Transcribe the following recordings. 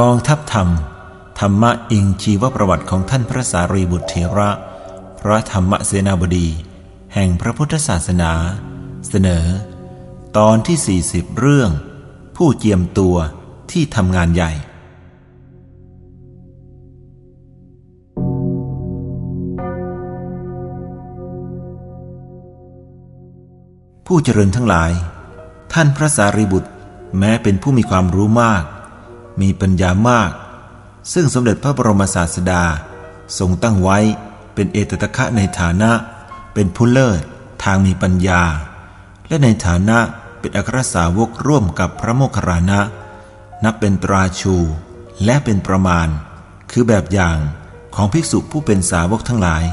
กองทัพธรรม ธรรมะอิงชีวประวัติของท่านพระสารีบุตรเถระ พระธรรมเสนาบดี แห่งพระพุทธศาสนา เสนอ ตอนที่ 40 เรื่อง ผู้เจียมตัวที่ทำงานใหญ่ ผู้เจริญทั้งหลาย ท่านพระสารีบุตรแม้เป็นผู้มีความรู้มาก มีปัญญามาก ซึ่งสมเด็จพระบรมศาสดา ทรงตั้งไว้เป็นเอตตะคะในฐานะ เป็นผู้เลิศทางมีปัญญา และในฐานะเป็นอัครสาวกร่วมกับพระโมคคัลลานะ นับเป็นตราชูและเป็นประมาณ คือแบบอย่างของภิกษุผู้เป็นสาวกทั้งหลาย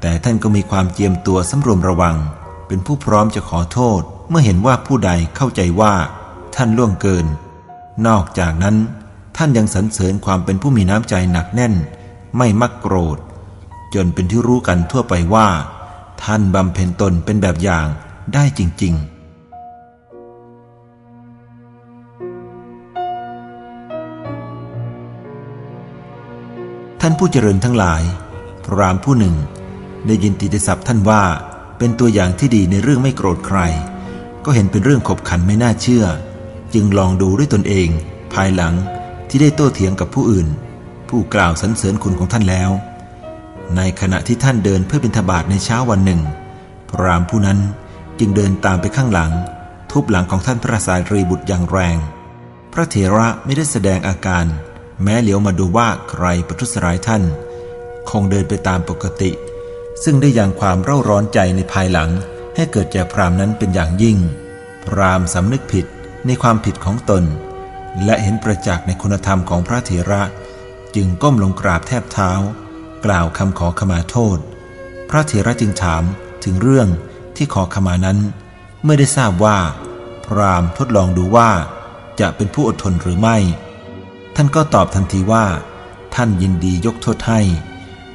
แต่ท่านก็มีความเจียมตัวสำรวมระวัง เป็นผู้พร้อมจะขอโทษ เมื่อเห็นว่าผู้ใดเข้าใจว่า ท่านล่วงเกิน นอกจากนั้น ท่านยังสรรเสริญความเป็นผู้มีน้ำใจหนักแน่น ไม่มักโกรธ จนเป็นที่รู้กันทั่วไปว่า ท่านบำเพ็ญตนเป็นแบบอย่างได้จริง ๆท่านผู้เจริญทั้งหลาย พรามผู้หนึ่ง ได้ยินติดศัพท์ท่านว่าเป็นตัวอย่างที่ดีในเรื่องไม่โกรธใคร ก็เห็นเป็นเรื่องขบขันไม่น่าเชื่อ จึงลองดูด้วยตนเอง ภายหลัง ที่ได้โต้เถียงกับผู้อื่น ผู้กล่าวสรรเสริญคุณของท่านแล้ว ในขณะที่ท่านเดินเพื่อบิณฑบาตในเช้าวันหนึ่ง พรามผู้นั้นจึงเดินตามไปข้างหลัง ทุบหลังของท่านพระสายรีบุตรอย่างแรง พระเถระไม่ได้แสดงอาการ แม้เหลียวมาดูว่าใครประทุษร้ายท่าน คงเดินไปตามปกติ ซึ่งได้ยังความเร่าร้อนใจในภายหลัง ให้เกิดแก่พรามนั้นเป็นอย่างยิ่ง พรามสำนึกผิดในความผิดของตน และเห็นประจักษ์ในคุณธรรมของพระเถระ จึงก้มลงกราบแทบเท้า กล่าวคำขอขมาโทษ พระเถระจึงถามถึงเรื่องที่ขอขมานั้น เมื่อได้ทราบว่า พรามทดลองดูว่าจะเป็นผู้อดทนหรือไม่ ท่านก็ตอบทันทีว่า ท่านยินดียกโทษให้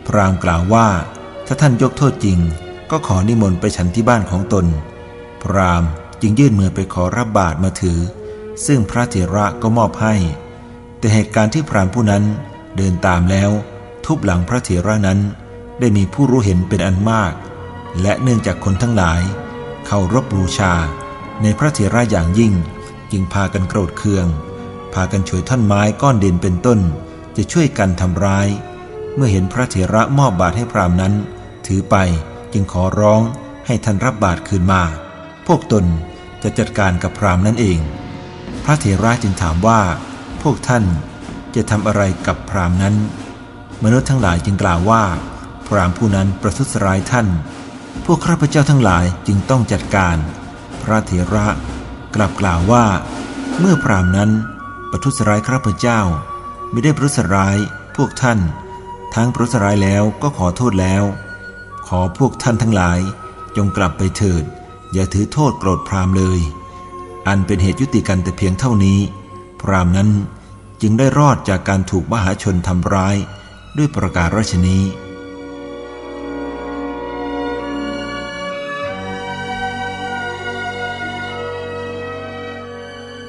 พรามกล่าวว่า ถ้าท่านยกโทษจริง ก็ขอนิมนต์ไปฉันที่บ้านของตน พรามจึงยื่นมือไปขอรับบาตรมาถือ ซึ่งพระเถระก็มอบให้ แต่เหตุการณ์ที่พรามผู้นั้นเดินตามแล้ว ทุบหลังพระเถระนั้นได้มีผู้รู้เห็นเป็นอันมาก และเนื่องจากคนทั้งหลายเคารพบูชา ในพระเถระอย่างยิ่ง จึงพากันโกรธเคือง พากันช่วยท่อนไม้ก้อนเดินเป็นต้น จะช่วยกันทำร้าย เมื่อเห็นพระเถระมอบบาตรให้พรามนั้น ถือไปจึงขอร้องให้ท่านรับบาตรคืนมา พวกตนจะจัดการกับพรามนั่นเอง พระเถระจึงถามว่า พวกท่านจะทำอะไรกับพรามนั้น มนุษย์ทั้งหลายจึงกล่าวว่า พรามผู้นั้นประทุษร้ายท่าน พวกข้าพเจ้าทั้งหลายจึงต้องจัดการ พระเถระกลับกล่าวว่า เมื่อพรามนั้นประทุษร้ายข้าพเจ้า ไม่ได้ประทุษร้ายพวกท่าน ทั้งประทุษร้ายแล้วก็ขอโทษแล้ว ขอพวกท่านทั้งหลายจงกลับไปเถิด อย่าถือโทษโกรธพรามเลย อันเป็นเหตุยุติกันแต่เพียงเท่านี้ พรามนั้นจึงได้รอดจากการถูกมหาชนทำร้ายด้วยประกาศราชนี้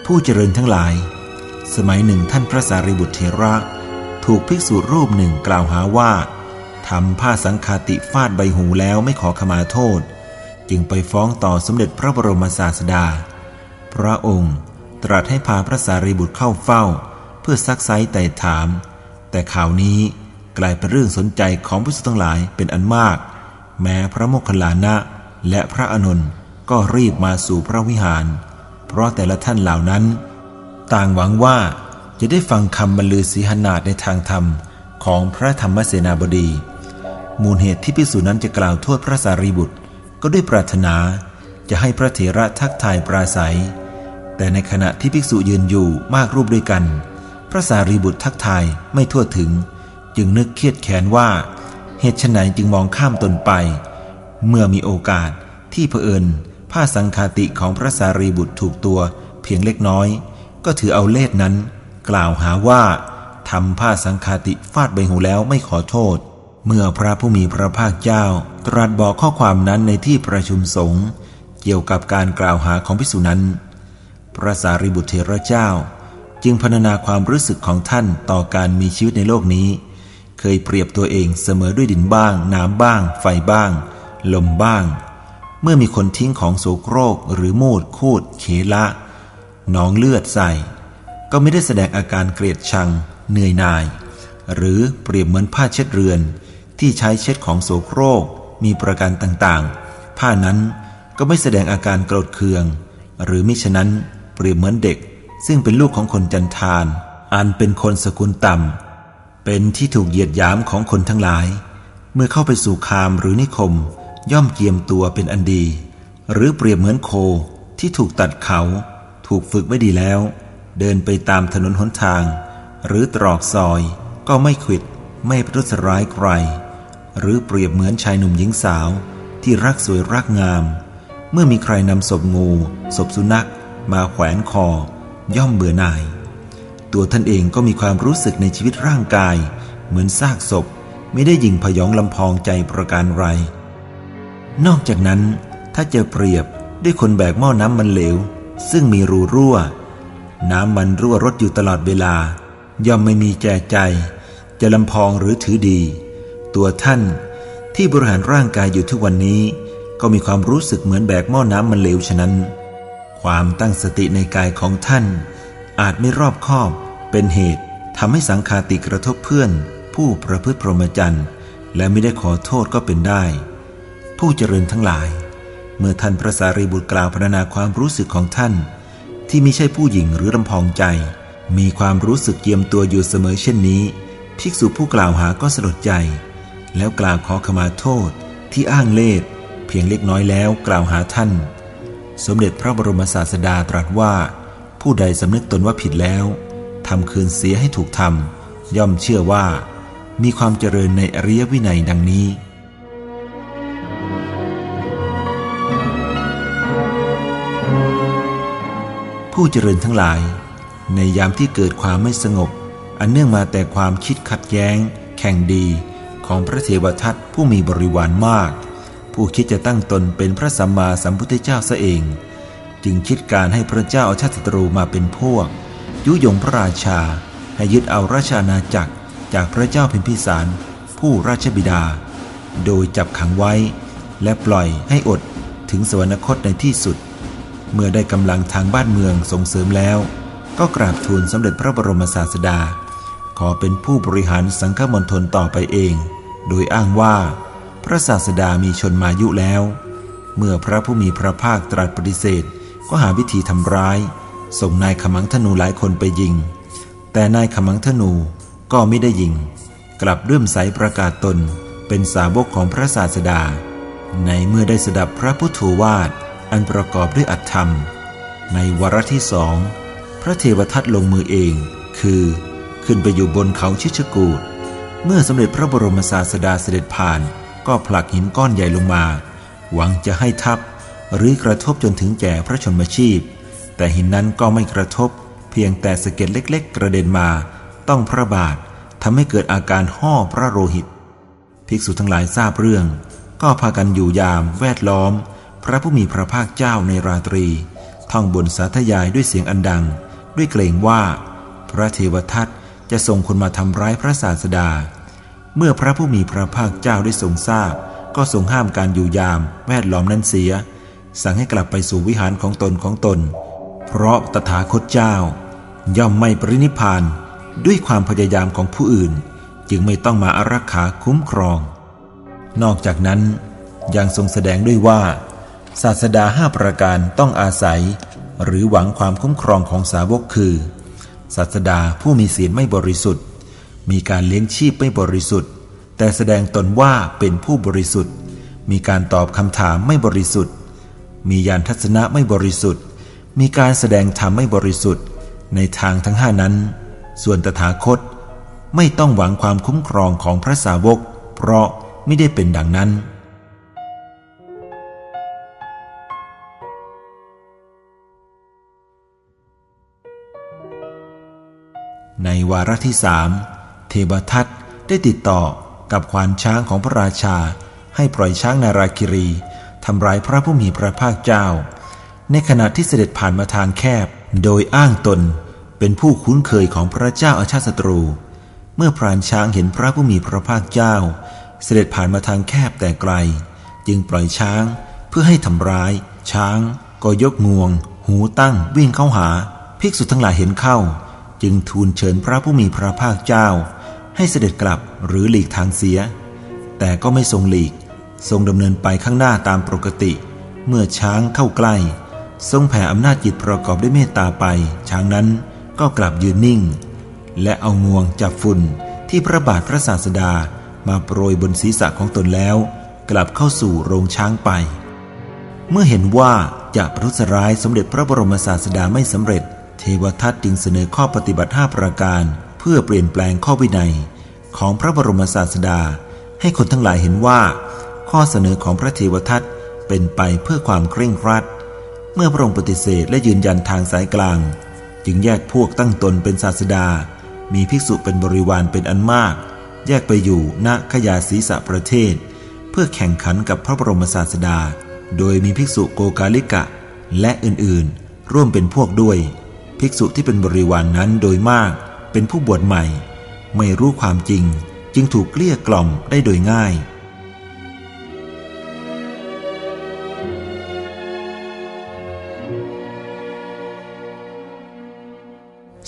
ผู้เจริญทั้งหลาย สมัยหนึ่งท่านพระสารีบุตรเทระ ถูกภิกษุรูปหนึ่งกล่าวหาว่าทำผ้าสังคาติฟาดใบหูแล้วไม่ขอขมาโทษ จึงไปฟ้องต่อสมเด็จพระบรมศาสดา พระองค์ตรัสให้พาพระสารีบุตรเข้าเฝ้า เพื่อซักไซแต่ถาม แต่ข่าวนี้กลายเป็นเรื่องสนใจของผู้ทั้งหลายเป็นอันมาก แม้พระโมคคัลลานะและพระอนุนก็รีบมาสู่พระวิหาร เพราะแต่ละท่านเหล่านั้น ต่างหวังว่าจะได้ฟังคำบรรลือสีหนาดในทางธรรมของพระธรรมเสนาบดี มูลเหตุที่พิสูจนั้นจะกล่าวโทษพระสารีบุตร ก็ด้วยปรารถนาจะให้พระเถระทักทายปราศัย แต่ในขณะที่ภิกษุยืนอยู่มากรูปด้วยกัน พระสารีบุตรทักทายไม่ทั่วถึง จึงนึกเครียดแค้นว่า เหตุไฉนจึงมองข้ามตนไป เมื่อมีโอกาสที่เผอิญ ผ้าสังคาติของพระสารีบุตรถูกตัวเพียงเล็กน้อย ก็ถือเอาเลขนั้น กล่าวหาว่าทำผ้าสังคาติฟาดใบหูแล้วไม่ขอโทษ เมื่อพระผู้มีพระภาคเจ้า ตรัสบอกข้อความนั้นในที่ประชุมสงฆ์เกี่ยวกับการกล่าวหาของพิสุนั้น พระสารีบุตรเถระเจ้า จึงพรรณนาความรู้สึกของท่านต่อการมีชีวิตในโลกนี้ เคยเปรียบตัวเองเสมอด้วยดินบ้าง น้ำบ้าง ไฟบ้าง ลมบ้าง เมื่อมีคนทิ้งของโสโครกหรือมูดคูดเขละหนองเลือดใส่ ก็ไม่ได้แสดงอาการเกลียดชัง เหนื่อยหน่าย หรือเปรียบเหมือนผ้าเช็ดเรือน ที่ใช้เช็ดของโสโครก มีประการต่างๆ ผ้านั้นก็ไม่แสดงอาการโกรธเคือง หรือมิฉะนั้น เปรียบเหมือนเด็ก ซึ่งเป็นลูกของคนจันทาน อันเป็นคนสกุลต่ำ เป็นที่ถูกเหยียดหยามของคนทั้งหลาย เมื่อเข้าไปสู่คามหรือนิคม ย่อมเกียมตัวเป็นอันดี หรือเปรียบเหมือนโคที่ถูกตัดเขา ถูกฝึกไว้ดีแล้ว เดินไปตามถนนหนทาง หรือตรอกซอยก็ไม่ขิดไม่ประทุษร้ายใคร หรือเปรียบเหมือนชายหนุ่มหญิงสาวที่รักสวยรักงาม เมื่อมีใครนำศพงูศพสุนัข มาแขวนคอ ย่อมเบื่อหน่าย ตัวท่านเองก็มีความรู้สึกในชีวิตร่างกาย เหมือนซากศพไม่ได้ยิงพยองลำพองใจประการไร นอกจากนั้นถ้าจะเปรียบด้วยคนแบกหม้อน้ำมันเหลว ซึ่งมีรูรั่ว น้ำมันรั่วรถอยู่ตลอดเวลา ย่อมไม่มีแจใจ จะลำพองหรือถือดี ตัวท่านที่บริหารร่างกายอยู่ทุกวันนี้ ก็มีความรู้สึกเหมือนแบกหม้อน้ำมันเหลวฉะนั้น ความตั้งสติในกายของท่าน อาจไม่รอบคอบ เป็นเหตุทำให้สังคาติกระทบเพื่อน ผู้ประพฤติพรหมจรรย์และไม่ได้ขอโทษก็เป็นได้ ผู้เจริญทั้งหลาย เมื่อท่านพระสารีบุตรกล่าวพรรณนาความรู้สึกของท่าน ที่ไม่ใช่ผู้หญิงหรือลำพองใจ มีความรู้สึกเยียมตัวอยู่เสมอเช่นนี้ ภิกษุผู้กล่าวหาก็สลดใจ แล้วกล่าวขอขมาโทษที่อ้างเล่เพียงเล็กน้อยแล้วกล่าวหาท่าน สมเด็จพระบรมศาสดาตรัสว่า ผู้ใดสำนึกตนว่าผิดแล้วทำคืนเสียให้ถูกทำย่อมเชื่อว่า มีความเจริญในอริยวินัยดังนี้ผู้เจริญทั้งหลาย ในยามที่เกิดความไม่สงบ อันเนื่องมาแต่ความคิดขัดแย้ง แข่งดีของพระเทวทัตผู้มีบริวารมาก ผู้คิดจะตั้งตนเป็นพระสัมมาสัมพุทธเจ้าซะเอง จึงคิดการให้พระเจ้าชาติศัตรูมาเป็นพวก ยุยงพระราชา ให้ยึดเอาราชาณาจักรจากพระเจ้าพิมพิสาร ผู้ราชบิดา โดยจับขังไว้ และปล่อยให้อดถึงสวรรคตในที่สุด เมื่อได้กำลังทางบ้านเมืองส่งเสริมแล้ว ก็กราบทูลสมเด็จพระบรมศาสดา ขอเป็นผู้บริหารสังฆมณฑลต่อไปเอง โดยอ้างว่า พระศาสดามีชนมายุแล้ว เมื่อพระผู้มีพระภาคตรัสปฏิเสธ ก็หาวิธีทำร้าย ส่งนายขมังธนูหลายคนไปยิง แต่นายขมังธนูก็ไม่ได้ยิง กลับเรื่มใสประกาศตนเป็นสาวกของพระศาสดา ในเมื่อได้สดับพระพุทธวาทอันประกอบด้วยอัตธรรม ในวารที่สอง พระเทวทัตลงมือเอง คือขึ้นไปอยู่บนเขาชิชกูดเมื่อสมเด็จพระบรมศาสดาเสด็จผ่าน ก็ผลักหินก้อนใหญ่ลงมา หวังจะให้ทับ หรือกระทบจนถึงแก่พระชนมชีพ แต่หินนั้นก็ไม่กระทบ เพียงแต่สะเก็ดเล็ก ๆ กระเด็นมา ต้องพระบาททำให้เกิดอาการห่อพระโลหิต ภิกษุทั้งหลายทราบเรื่อง ก็พากันอยู่ยามแวดล้อม พระผู้มีพระภาคเจ้าในราตรี ท่องบนสาธยายด้วยเสียงอันดัง ด้วยเกรงว่า พระเทวทัตจะส่งคนมาทำร้ายพระศาสดา เมื่อพระผู้มีพระภาคเจ้าได้ทรงทราบ ก็ทรงห้ามการอยู่ยามแวดล้อมนั้นเสีย สั่งให้กลับไปสู่วิหารของตนของตน เพราะตถาคตเจ้า ย่อมไม่ปรินิพานด้วยความพยายามของผู้อื่น จึงไม่ต้องมาอารักขาคุ้มครอง นอกจากนั้นยังทรงแสดงด้วยว่า ศาสดาห้าประการต้องอาศัย หรือหวังความคุ้มครองของสาวกคือ ศาสดาผู้มีศีลไม่บริสุทธิ์ มีการเลี้ยงชีพไม่บริสุทธิ์ แต่แสดงตนว่าเป็นผู้บริสุทธิ์ มีการตอบคำถามไม่บริสุทธิ์ มียานทัศนะไม่บริสุทธิ์ มีการแสดงธรรมไม่บริสุทธิ์ ในทางทั้งห้านั้น ส่วนตถาคต ไม่ต้องหวังความคุ้มครองของพระสาวก เพราะไม่ได้เป็นดังนั้นในวาระที่สาม เทวทัตได้ติดต่อกับควานช้างของพระราชา ให้ปล่อยช้างนาราคิรีทำร้ายพระผู้มีพระภาคเจ้า ในขณะที่เสด็จผ่านมาทางแคบ โดยอ้างตนเป็นผู้คุ้นเคยของพระเจ้าอาชาติศัตรู เมื่อพรานช้างเห็นพระผู้มีพระภาคเจ้า เสด็จผ่านมาทางแคบแต่ไกล จึงปล่อยช้างเพื่อให้ทำร้าย ช้างก็ยกงวง หูตั้งวิ่งเข้าหา ภิกษุทั้งหลายเห็นเข้า จึงทูลเชิญพระผู้มีพระภาคเจ้า ให้เสด็จกลับหรือหลีกทางเสีย แต่ก็ไม่ทรงหลีก ทรงดำเนินไปข้างหน้าตามปกติ เมื่อช้างเข้าใกล้ ทรงแผ่อำนาจจิตประกอบด้วยเมตตาไป ช้างนั้นก็กลับยืนนิ่ง และเอางวงจับฝุ่นที่พระบาทพระศาสดามาโปรยบนศีรษะของตนแล้ว กลับเข้าสู่โรงช้างไป เมื่อเห็นว่าจะประทุษร้ายสมเด็จพระบรมศาสดาไม่สำเร็จ เทวทัตจึงเสนอข้อปฏิบัติ 5 ประการ พื่อเปลี่ยนแปลงข้อวินัยของพระบรมศาสดา ให้คนทั้งหลายเห็นว่า ข้อเสนอของพระเทวทัตเป็นไปเพื่อความเคร่งครัด เมื่อพระองค์ปฏิเสธและยืนยันทางสายกลาง จึงแยกพวกตั้งตนเป็นศาสดา มีภิกษุเป็นบริวารเป็นอันมาก แยกไปอยู่ณขยาศีสะประเทศ เพื่อแข่งขันกับพระบรมศาสดา โดยมีภิกษุโกกาลิกะ และอื่นๆ ร่วมเป็นพวกด้วย ภิกษุที่เป็นบริวารนนั้นโดยมาก เป็นผู้บวชใหม่ ไม่รู้ความจริงจึงถูกเกลี้ยกล่อมได้โดยง่าย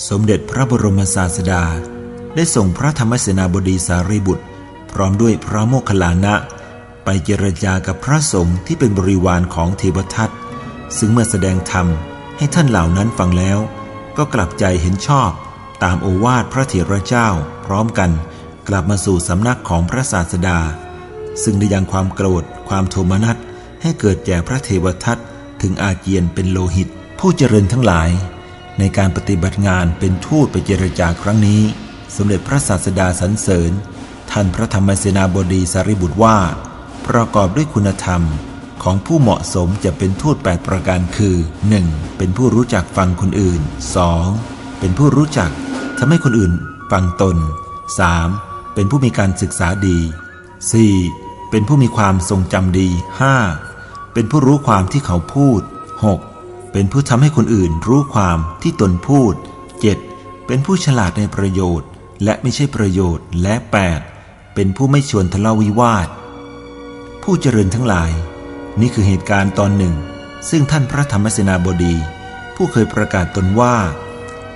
สมเด็จพระบรมศาสดา ได้ส่งพระธรรมเสนาบดีสารีบุตร พร้อมด้วยพระโมคคัลลานะ ไปเจรจากับพระสงฆ์ที่เป็นบริวารของเทวทัตซึ่งเมื่อแสดงธรรมให้ท่านเหล่านั้นฟังแล้ว ก็กลับใจเห็นชอบ ตามโอวาทพระเถระเจ้า พร้อมกันกลับมาสู่สำนักของพระศาสดา ซึ่งได้ยังความโกรธ ความโทมนัสให้เกิดแก่พระเทวทัตถึงอาเจียนเป็นโลหิต ผู้เจริญทั้งหลาย ในการปฏิบัติงานเป็นทูตไปเจรจาครั้งนี้ สมเด็จพระศาสดาสรรเสริญ ท่านพระธรรมเสนาบดีสารีบุตรว่า ประกอบด้วยคุณธรรมของผู้เหมาะสมจะเป็นทูตแปดประการคือ 1. เป็นผู้รู้จักฟังคนอื่น 2. เป็นผู้รู้จัก ทำให้คนอื่นฟังตน 3. เป็นผู้มีการศึกษาดี 4. เป็นผู้มีความทรงจำดี 5. เป็นผู้รู้ความที่เขาพูด 6. เป็นผู้ทำให้คนอื่นรู้ความที่ตนพูด 7. เป็นผู้ฉลาดในประโยชน์ และไม่ใช่ประโยชน์และ 8. เป็นผู้ไม่ชวนทะเลาวิวาท ผู้เจริญทั้งหลาย นี่คือเหตุการณ์ตอนหนึ่ง ซึ่งท่านพระธรรมเสนาบดี ผู้เคยประกาศตนว่า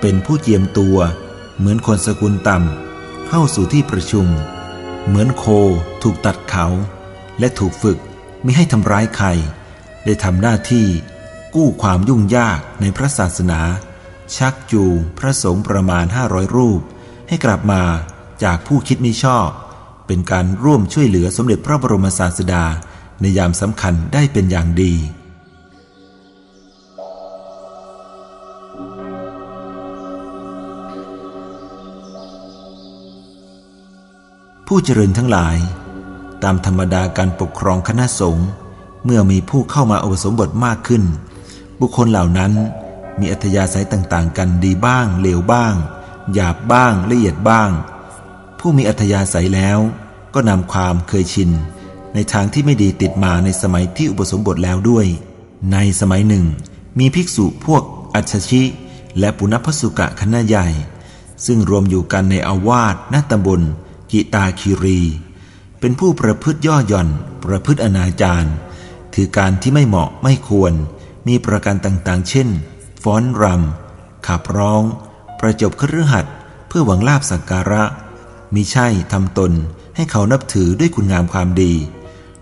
เป็นผู้เจียมตัว เหมือนคนสกุลต่ำเข้าสู่ที่ประชุม เหมือนโคถูกตัดเขา และถูกฝึกไม่ให้ทำร้ายใคร ได้ทำหน้าที่กู้ความยุ่งยากในพระศาสนา ชักจูงพระสงฆ์ประมาณห้าร้อยรูป ให้กลับมาจากผู้คิดไม่ชอบ เป็นการร่วมช่วยเหลือสมเด็จพระบรมศาสดาในยามสำคัญได้เป็นอย่างดี ผู้เจริญทั้งหลาย ตามธรรมดาการปกครองคณะสงฆ์เมื่อมีผู้เข้ามาอุปสมบทมากขึ้น บุคคลเหล่านั้นมีอัธยาศัยต่างๆ กันดีบ้างเลวบ้าง หยาบบ้างละเอียดบ้าง ผู้มีอัธยาศัยแล้วก็นำความเคยชิน ในทางที่ไม่ดีติดมาในสมัยที่อุปสมบทแล้วด้วย ในสมัยหนึ่ง มีภิกษุพวกอัชชิ และปุณพสุกะคณะใหญ่ ซึ่งรวมอยู่กันในอาวาสณตำบล กิตาคีรี เป็นผู้ประพฤติย่อหย่อน ประพฤติอนาจารถือการที่ไม่เหมาะไม่ควร มีประการต่างๆ เช่น ฟ้อนรำขับร้อง ประจบครือหัดเพื่อหวังลาบสักการะ มิใช่ทำตนให้เขานับถือด้วยคุณงามความดี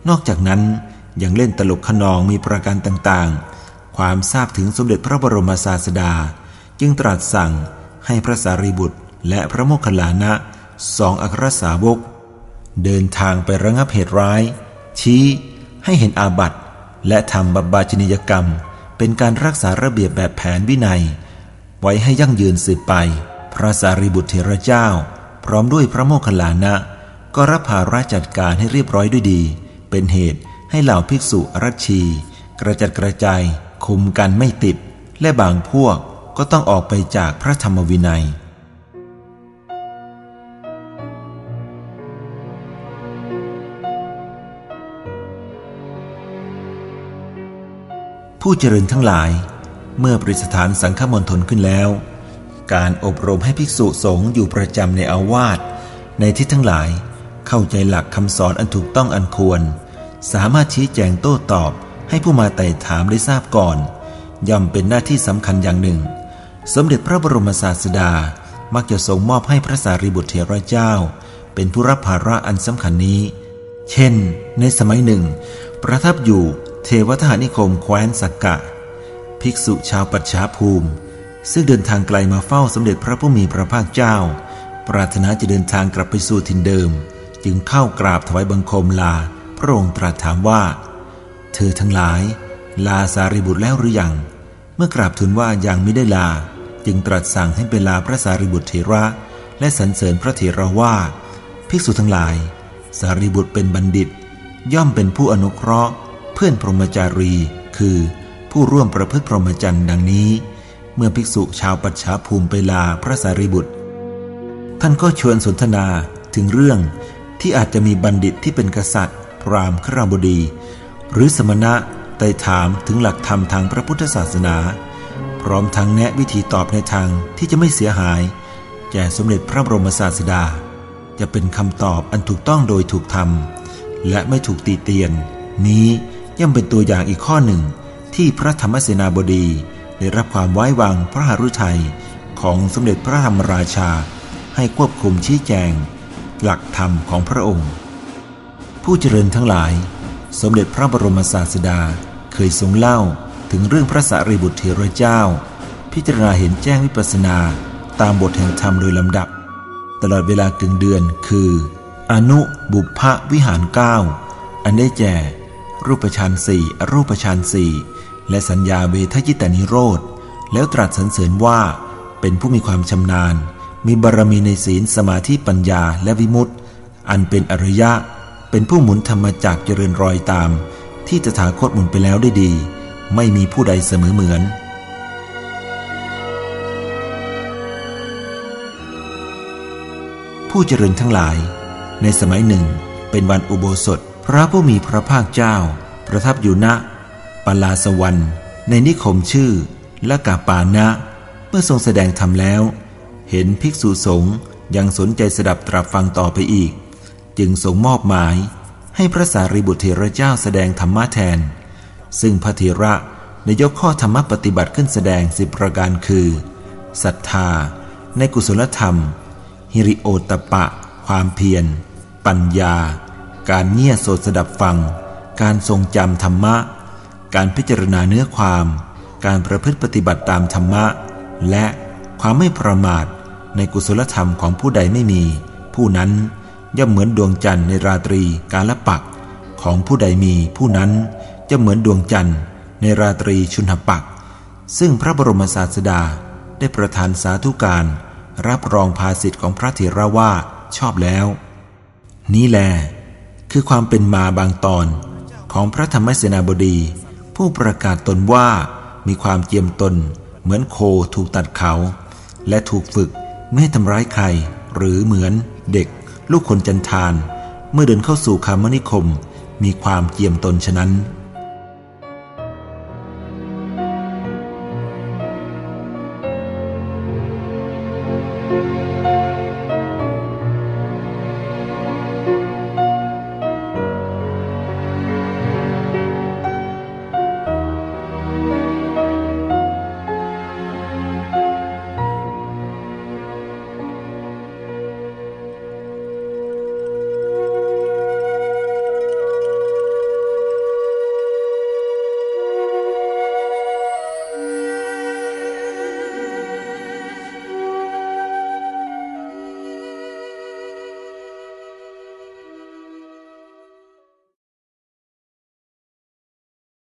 นอกจากนั้นยังเล่นตลกขนองมีประการต่างๆ ความทราบถึงสมเด็จพระบรมศาสดา จึงตรัสสั่งให้พระสารีบุตรและพระโมคคัลลานะ สองอัครสาวก เดินทางไประงับเหตุร้าย ชี้ให้เห็นอาบัติ และทำบับบาจนิยกรรม เป็นการรักษาระเบียบแบบแผนวินัย ไว้ให้ยั่งยืนสืบไป พระสารีบุตรเถระเจ้า พร้อมด้วยพระโมคคัลลานะ ก็รับภาระจัดการให้เรียบร้อยด้วยดี เป็นเหตุให้เหล่าภิกษุรัชี กระจัดกระจายคุมกันไม่ติด และบางพวกก็ต้องออกไปจากพระธรรมวินัย ผู้เจริญทั้งหลาย เมื่อปริสถานสังฆมณฑลขึ้นแล้ว การอบรมให้ภิกษุสงฆ์อยู่ประจำในอาวาสในที่ทั้งหลาย เข้าใจหลักคำสอนอันถูกต้องอันควร สามารถชี้แจงโต้ตอบให้ผู้มาไต่ถามได้ทราบก่อน ย่อมเป็นหน้าที่สำคัญอย่างหนึ่ง สมเด็จพระบรมศาสดามักจะทรงมอบให้พระสารีบุตรเถระเจ้า เป็นผู้รับภาระอันสำคัญนี้ เช่น ในสมัยหนึ่ง ประทับอยู่ เทวทหานิคมแคว้นสักกะ ภิกษุชาวปัจฉาภูมิ ซึ่งเดินทางไกลมาเฝ้าสมเด็จพระผู้มีพระภาคเจ้า ปรารถนาจะเดินทางกลับไปสู่ถิ่นเดิม จึงเข้ากราบถวายบังคมลา พระองค์ตรัสถามว่า เธอทั้งหลาย ลาสารีบุตรแล้วหรือยัง เมื่อกราบทูลว่ายังไม่ได้ลา จึงตรัสสั่งให้ไปลาพระสารีบุตรเถระ และสรรเสริญพระเถระว่า ภิกษุทั้งหลาย สารีบุตรเป็นบัณฑิต ย่อมเป็นผู้อนุเคราะห์ เพื่อนพรหมจารี คือผู้ร่วมประพฤติพรหมจรรย์ดังนี้ เมื่อภิกษุชาวปัจฉาภูมิไปลาพระสารีบุตร ท่านก็ชวนสนทนาถึงเรื่องที่อาจจะมีบัณฑิตที่เป็นกษัตริย์ พราหมณ์ขราบดี หรือสมณะไต่ถามถึงหลักธรรมทางพระพุทธศาสนา พร้อมทั้งแนะวิธีตอบในทางที่จะไม่เสียหาย แก่สมเด็จพระบรมศาสดา จะเป็นคำตอบอันถูกต้องโดยถูกธรรม และไม่ถูกตีเตียน นี้ ย่อมเป็นตัวอย่างอีกข้อหนึ่ง ที่พระธรรมเสนาบดี ได้รับความไว้วางพระหฤทัยของสมเด็จพระธรรมราชา ให้ควบคุมชี้แจง หลักธรรมของพระองค์ ผู้เจริญทั้งหลาย สมเด็จพระบรมศาสดาเคยทรงเล่าถึงเรื่องพระสารีบุตรเถระเจ้า พิจารณาเห็นแจ้งวิปัสสนาตามบทแห่งธรรมโดยลำดับ ตลอดเวลากึ่งเดือนคือ อนุบุพภวิหารเก้าอันได้แก่ รูปฌานสี่อรูปฌานสี่และสัญญาเวทยิตานิโรธ แล้วตรัสสรรเสริญว่า เป็นผู้มีความชำนาญ มีบารมีในศีลสมาธิปัญญาและวิมุตติ อันเป็นอริยะ เป็นผู้หมุนธรรมจักเจริญรอยตาม ที่ตถาคตหมุนไปแล้วได้ดี ไม่มีผู้ใดเสมอเหมือนผู้เจริญทั้งหลาย ในสมัยหนึ่งเป็นวันอุโบสถ พระผู้มีพระภาคเจ้า ประทับอยู่ณปลาสวรรค์ในนิคมชื่อละกาปานะเมื่อทรงแสดงธรรมแล้ว เห็นภิกษุสงฆ์ยังสนใจสดับตรับฟังต่อไปอีก จึงทรงมอบหมายให้พระสารีบุตรเถระเจ้าแสดงธรรมะแทน ซึ่งพระเถระได้ยกข้อธรรมปฏิบัติขึ้นแสดงสิบประการคือศรัทธา ในกุศลธรรมฮิริโอตปะ ความเพียร ปัญญา การเงี่ยโสดสดับฟัง การทรงจำธรรมะ การพิจารณาเนื้อความ การประพฤติปฏิบัติตามธรรมะ และความไม่ประมาทในกุศลธรรมของผู้ใดไม่มี ผู้นั้นย่อมเหมือนดวงจันทร์ในราตรีกาลปักของผู้ใดมีผู้นั้นจะเหมือนดวงจันทร์ในราตรีชุนหปัก ซึ่งพระบรมศาสดาได้ประทานสาธุการ รับรองภาสิทธิ์ของพระเถระว่าชอบแล้ว นี้แล คือความเป็นมาบางตอนของพระธรรมเสนาบดี ผู้ประกาศตนว่ามีความเจียมตน เหมือนโคถูกตัดเขา และถูกฝึกไม่ให้ทำร้ายใคร หรือเหมือนเด็ก ลูกคนจันทาน เมื่อเดินเข้าสู่คามนิคม มีความเจียมตนฉะนั้น